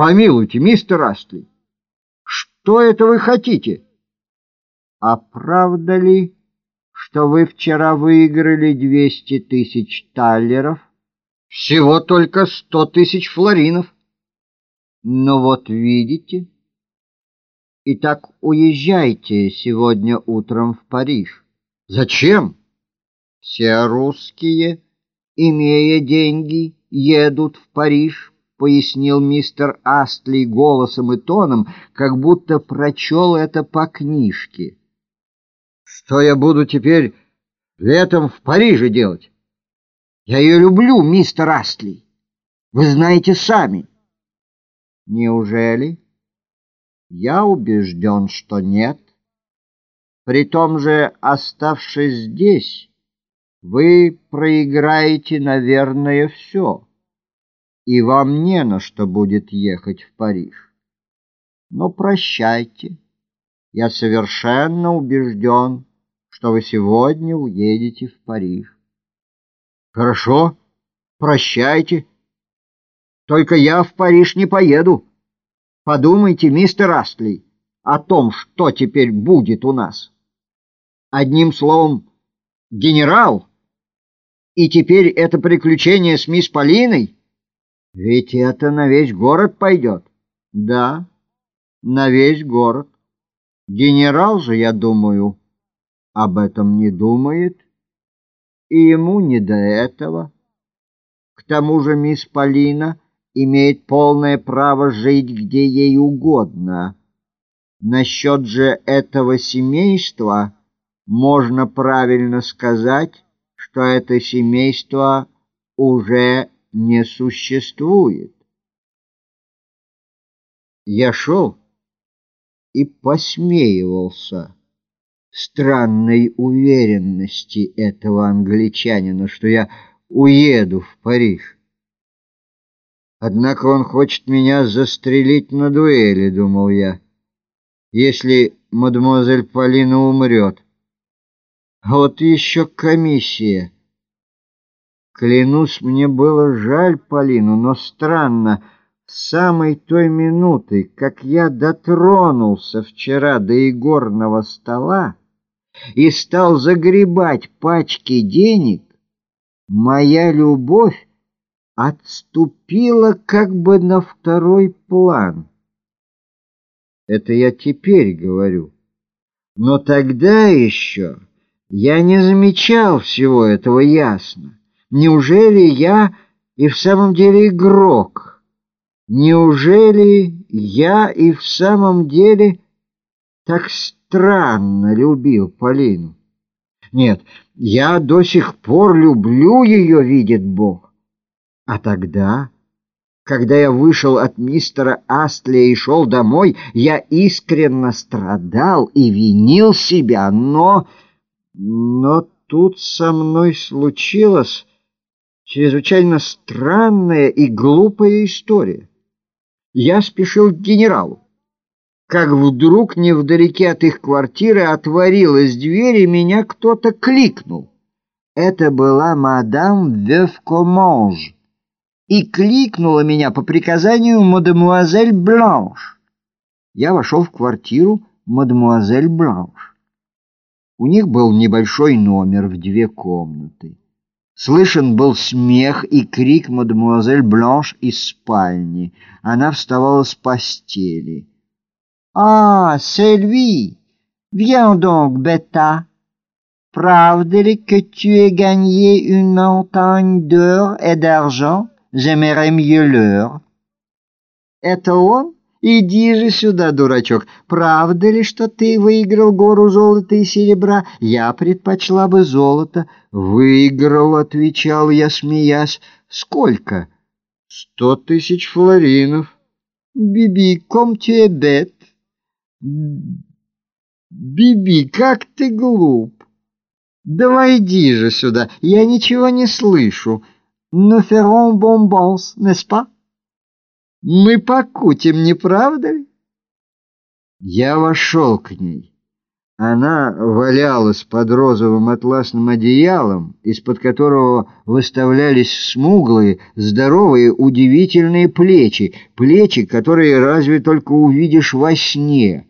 Помилуйте, мистер Астли, что это вы хотите? А правда ли, что вы вчера выиграли двести тысяч таллеров? Всего только сто тысяч флоринов. Ну вот видите. Итак, уезжайте сегодня утром в Париж. Зачем? Все русские, имея деньги, едут в Париж, пояснил мистер Астли голосом и тоном, как будто прочел это по книжке. Что я буду теперь летом в Париже делать? Я ее люблю, мистер Астли. Вы знаете сами. Неужели? Я убежден, что нет. При том же, оставшись здесь, вы проиграете, наверное, все, и вам не на что будет ехать в Париж. Но прощайте, я совершенно убежден, что вы сегодня уедете в Париж. Хорошо, прощайте. Только я в Париж не поеду. Подумайте, мистер Астли, о том, что теперь будет у нас. Одним словом, генерал, и теперь это приключение с мисс Полиной, ведь это на весь город пойдет. Да, на весь город. Генерал же, я думаю, об этом не думает, и ему не до этого. К тому же мисс Полина имеет полное право жить где ей угодно. Насчет же этого семейства можно правильно сказать, что это семейство уже не существует. Я шел и посмеивался странной уверенности этого англичанина, что я уеду в Париж. Однако он хочет меня застрелить на дуэли, думал я, если мадемуазель Полина умрет. А вот еще комиссия. Клянусь, мне было жаль Полину, но странно, с самой той минуты, как я дотронулся вчера до игорного стола и стал загребать пачки денег, моя любовь отступила как бы на второй план. Это я теперь говорю. Но тогда еще я не замечал всего этого ясно. Неужели я и в самом деле игрок? Неужели я и в самом деле так странно любил Полину? Нет, я до сих пор люблю ее, видит Бог. А тогда, когда я вышел от мистера Астлия и шел домой, я искренне страдал и винил себя, но... Но тут со мной случилась чрезвычайно странная и глупая история. Я спешил к генералу. Как вдруг невдалеке от их квартиры отворилась дверь, и меня кто-то кликнул. Это была мадам Вевкомонж и кликнула меня по приказанию мадемуазель Бланш. Я вошел в квартиру мадемуазель Бланш. У них был небольшой номер в две комнаты. Слышен был смех и крик мадемуазель Бланш из спальни. Она вставала с постели. «А, c'est Viens donc, Бета!» Правда ли, que tu aies gagné une montagne d'or et d'argent? j'aimerais mieux l'heure. Это он? Иди же сюда, дурачок. Правда ли, что ты выиграл гору золота и серебра? Я предпочла бы золото. Выиграл, отвечал я, смеясь. Сколько? Сто тысяч флоринов. Биби, ком бет? Биби, как ты глуп. Да войди же сюда, я ничего не слышу. ferons bonbons, n'est-ce pas? Мы покутим, не правда ли? Я вошел к ней. Она валялась под розовым атласным одеялом, из-под которого выставлялись смуглые, здоровые, удивительные плечи, плечи, которые разве только увидишь во сне —